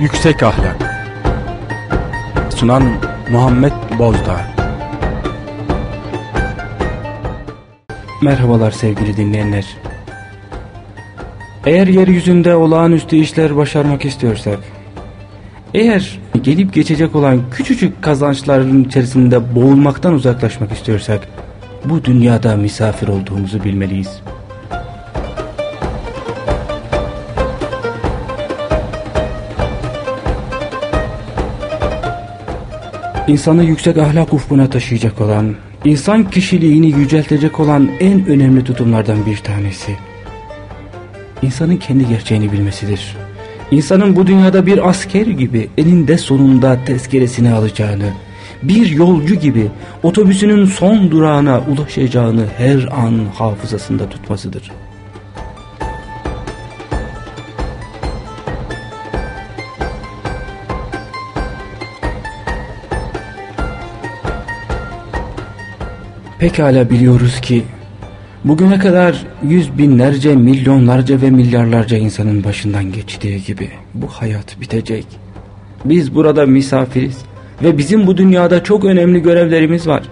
Yüksek Ahlak Sunan Muhammed Bozdağ Merhabalar sevgili dinleyenler. Eğer yeryüzünde olağanüstü işler başarmak istiyorsak, eğer gelip geçecek olan küçücük kazançların içerisinde boğulmaktan uzaklaşmak istiyorsak, bu dünyada misafir olduğumuzu bilmeliyiz. İnsanı yüksek ahlak ufkuna taşıyacak olan, insan kişiliğini yüceltecek olan en önemli tutumlardan bir tanesi. İnsanın kendi gerçeğini bilmesidir. İnsanın bu dünyada bir asker gibi elinde sonunda tezkeresini alacağını, bir yolcu gibi otobüsünün son durağına ulaşacağını her an hafızasında tutmasıdır. Pekala biliyoruz ki bugüne kadar yüz binlerce, milyonlarca ve milyarlarca insanın başından geçtiği gibi bu hayat bitecek. Biz burada misafiriz ve bizim bu dünyada çok önemli görevlerimiz var.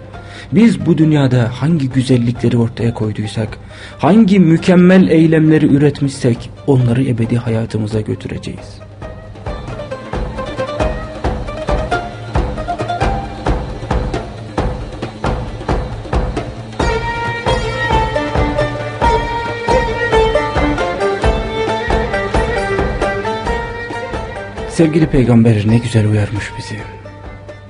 Biz bu dünyada hangi güzellikleri ortaya koyduysak, hangi mükemmel eylemleri üretmişsek onları ebedi hayatımıza götüreceğiz. Sevgili peygamber ne güzel uyarmış bizi.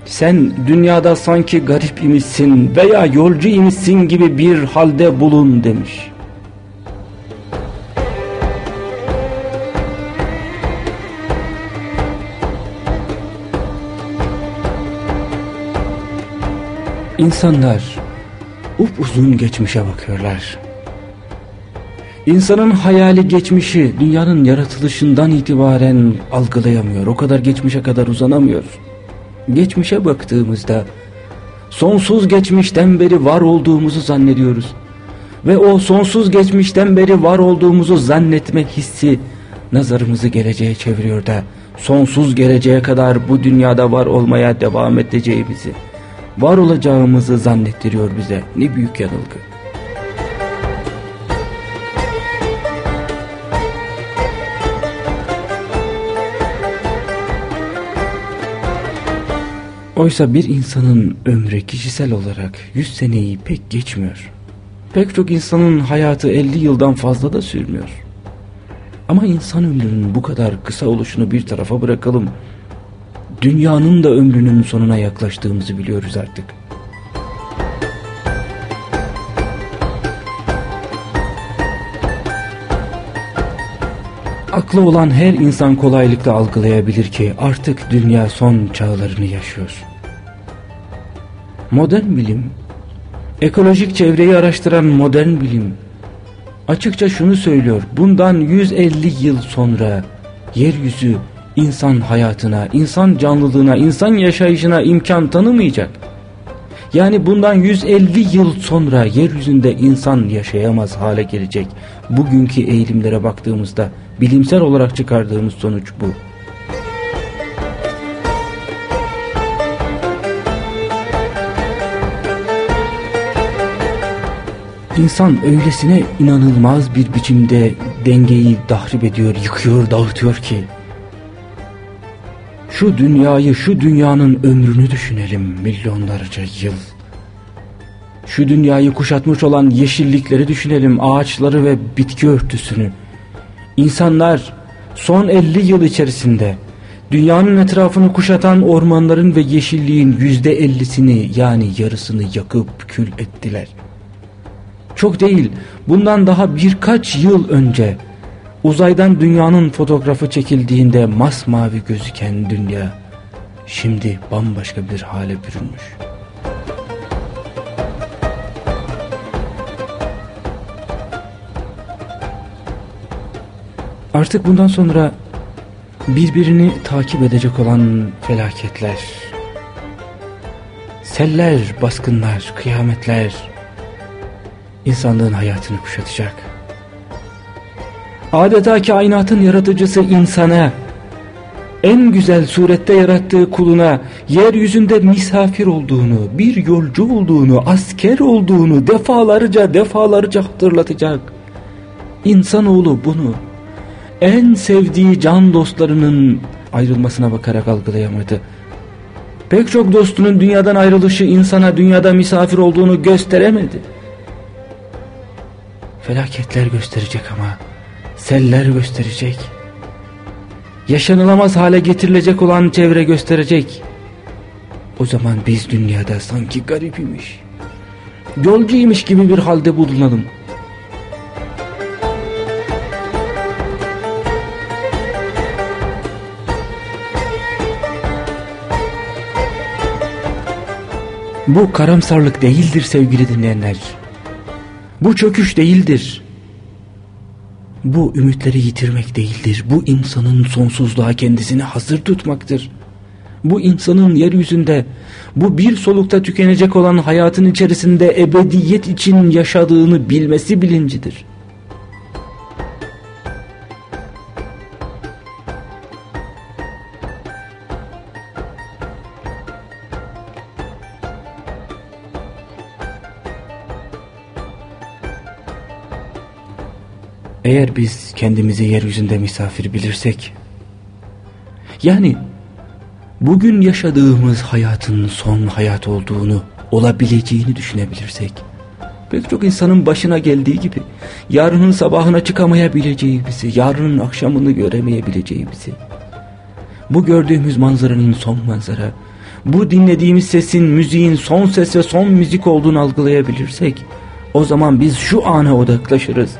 Sen dünyada sanki garip imişsin veya yolcu imişsin gibi bir halde bulun demiş. İnsanlar upuzun geçmişe bakıyorlar. İnsanın hayali geçmişi dünyanın yaratılışından itibaren algılayamıyor. O kadar geçmişe kadar uzanamıyor. Geçmişe baktığımızda sonsuz geçmişten beri var olduğumuzu zannediyoruz. Ve o sonsuz geçmişten beri var olduğumuzu zannetme hissi nazarımızı geleceğe çeviriyor da sonsuz geleceğe kadar bu dünyada var olmaya devam edeceğimizi, var olacağımızı zannettiriyor bize. Ne büyük yanılgı. Oysa bir insanın ömrü kişisel olarak 100 seneyi pek geçmiyor. Pek çok insanın hayatı 50 yıldan fazla da sürmüyor. Ama insan ömrünün bu kadar kısa oluşunu bir tarafa bırakalım. Dünyanın da ömrünün sonuna yaklaştığımızı biliyoruz artık. Aklı olan her insan kolaylıkla algılayabilir ki artık dünya son çağlarını yaşıyor. Modern bilim, ekolojik çevreyi araştıran modern bilim, açıkça şunu söylüyor. Bundan 150 yıl sonra yeryüzü insan hayatına, insan canlılığına, insan yaşayışına imkan tanımayacak. Yani bundan 150 yıl sonra yeryüzünde insan yaşayamaz hale gelecek. Bugünkü eğilimlere baktığımızda bilimsel olarak çıkardığımız sonuç bu. İnsan öylesine inanılmaz bir biçimde dengeyi dahrip ediyor, yıkıyor, dağıtıyor ki. Şu dünyayı, şu dünyanın ömrünü düşünelim milyonlarca yıl. Şu dünyayı kuşatmış olan yeşillikleri düşünelim, ağaçları ve bitki örtüsünü. İnsanlar son 50 yıl içerisinde dünyanın etrafını kuşatan ormanların ve yeşilliğin yüzde ellisini yani yarısını yakıp kül ettiler. Çok değil bundan daha birkaç yıl önce uzaydan dünyanın fotoğrafı çekildiğinde masmavi gözüken dünya şimdi bambaşka bir hale bürünmüş. Artık bundan sonra birbirini takip edecek olan felaketler, seller, baskınlar, kıyametler insanlığın hayatını kuşatacak. Adeta kainatın yaratıcısı insana en güzel surette yarattığı kuluna yeryüzünde misafir olduğunu, bir yolcu olduğunu, asker olduğunu defalarca defalarca hatırlatacak. İnsanoğlu bunu en sevdiği can dostlarının ayrılmasına bakarak algılayamadı. Pek çok dostunun dünyadan ayrılışı insana dünyada misafir olduğunu gösteremedi. Felaketler gösterecek ama seller gösterecek. Yaşanılamaz hale getirilecek olan çevre gösterecek. O zaman biz dünyada sanki garip imiş, yolcuymuş gibi bir halde bulunalım. Bu karamsarlık değildir sevgili dinleyenler. Bu çöküş değildir. Bu ümitleri yitirmek değildir. Bu insanın sonsuzluğa kendisini hazır tutmaktır. Bu insanın yeryüzünde bu bir solukta tükenecek olan hayatın içerisinde ebediyet için yaşadığını bilmesi bilincidir. Eğer biz kendimizi yeryüzünde misafir bilirsek, yani bugün yaşadığımız hayatın son hayat olduğunu, olabileceğini düşünebilirsek, pek çok insanın başına geldiği gibi, yarının sabahına çıkamayabileceği bizi, yarının akşamını göremeyebileceği bizi, bu gördüğümüz manzaranın son manzara, bu dinlediğimiz sesin, müziğin son ses ve son müzik olduğunu algılayabilirsek, o zaman biz şu ana odaklaşırız.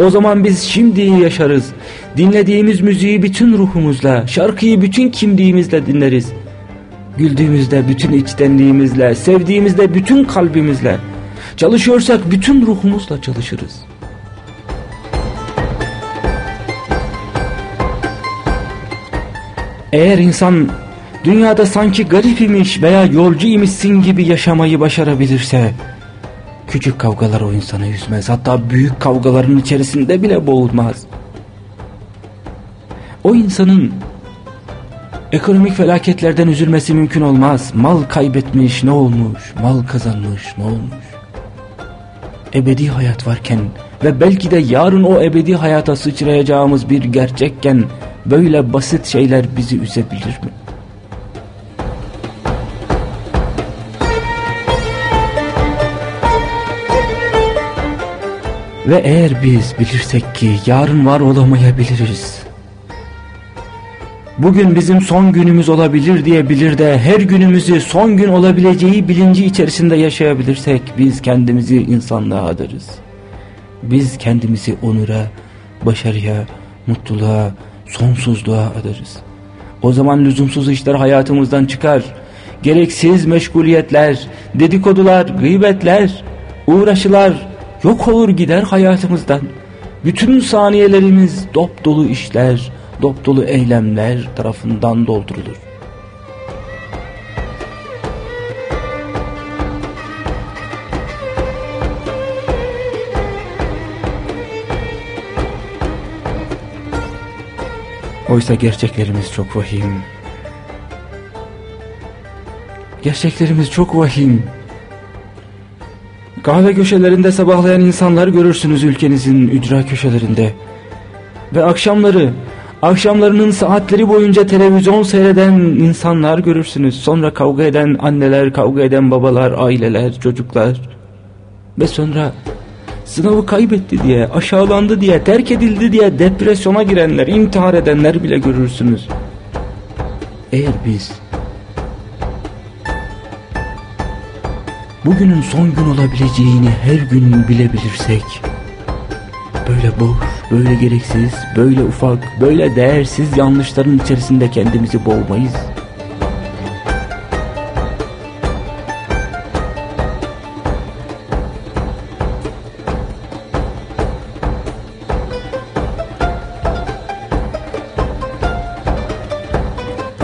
O zaman biz şimdiyi yaşarız. Dinlediğimiz müziği bütün ruhumuzla, şarkıyı bütün kimliğimizle dinleriz. Güldüğümüzde bütün içtenliğimizle, sevdiğimizde bütün kalbimizle, çalışıyorsak bütün ruhumuzla çalışırız. Eğer insan dünyada sanki garip imiş veya yolcu imişsin gibi yaşamayı başarabilirse, Küçük kavgalar o insanı üzmez. Hatta büyük kavgaların içerisinde bile boğulmaz. O insanın ekonomik felaketlerden üzülmesi mümkün olmaz. Mal kaybetmiş ne olmuş, mal kazanmış ne olmuş. Ebedi hayat varken ve belki de yarın o ebedi hayata sıçrayacağımız bir gerçekken böyle basit şeyler bizi üzebilir mi? Ve eğer biz bilirsek ki yarın var olamayabiliriz. Bugün bizim son günümüz olabilir diye bilir de her günümüzü son gün olabileceği bilinci içerisinde yaşayabilirsek biz kendimizi insanlığa adarız. Biz kendimizi onura, başarıya, mutluluğa, sonsuzluğa adarız. O zaman lüzumsuz işler hayatımızdan çıkar. Gereksiz meşguliyetler, dedikodular, gıybetler, uğraşılar, yok olur gider hayatımızdan. Bütün saniyelerimiz dop dolu işler, dop dolu eylemler tarafından doldurulur. Oysa gerçeklerimiz çok vahim. Gerçeklerimiz çok vahim. Kahve köşelerinde sabahlayan insanlar görürsünüz ülkenizin ücra köşelerinde. Ve akşamları, akşamlarının saatleri boyunca televizyon seyreden insanlar görürsünüz. Sonra kavga eden anneler, kavga eden babalar, aileler, çocuklar. Ve sonra sınavı kaybetti diye, aşağılandı diye, terk edildi diye depresyona girenler, intihar edenler bile görürsünüz. Eğer biz bugünün son gün olabileceğini her gün bilebilirsek, böyle boş, böyle gereksiz, böyle ufak, böyle değersiz yanlışların içerisinde kendimizi boğmayız.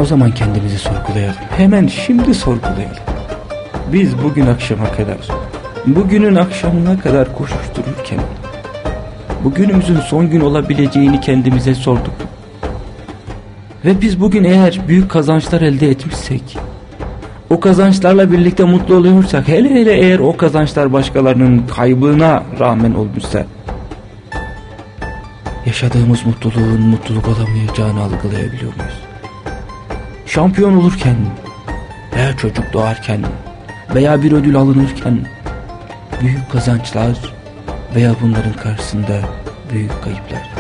O zaman kendimizi sorgulayalım. Hemen şimdi sorgulayalım. Biz bugün akşama kadar, bugünün akşamına kadar koşuştururken, bugünümüzün son gün olabileceğini kendimize sorduk. Ve biz bugün eğer büyük kazançlar elde etmişsek, o kazançlarla birlikte mutlu oluyorsak, hele hele eğer o kazançlar başkalarının kaybına rağmen olmuşsa, yaşadığımız mutluluğun mutluluk olamayacağını algılayabiliyor muyuz? Şampiyon olurken veya çocuk doğarken veya bir ödül alınırken büyük kazançlar veya bunların karşısında büyük kayıplar.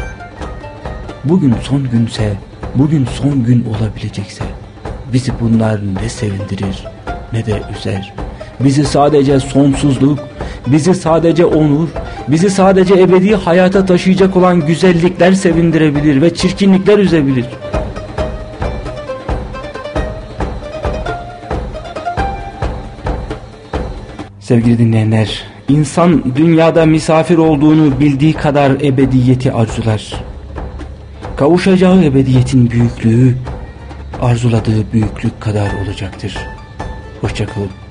Bugün son günse, bugün son gün olabilecekse bizi bunlar ne sevindirir ne de üzer. Bizi sadece sonsuzluk, bizi sadece onur, bizi sadece ebedi hayata taşıyacak olan güzellikler sevindirebilir ve çirkinlikler üzebilir. Sevgili dinleyenler, insan dünyada misafir olduğunu bildiği kadar ebediyeti arzular. Kavuşacağı ebediyetin büyüklüğü arzuladığı büyüklük kadar olacaktır. Hoşçakalın.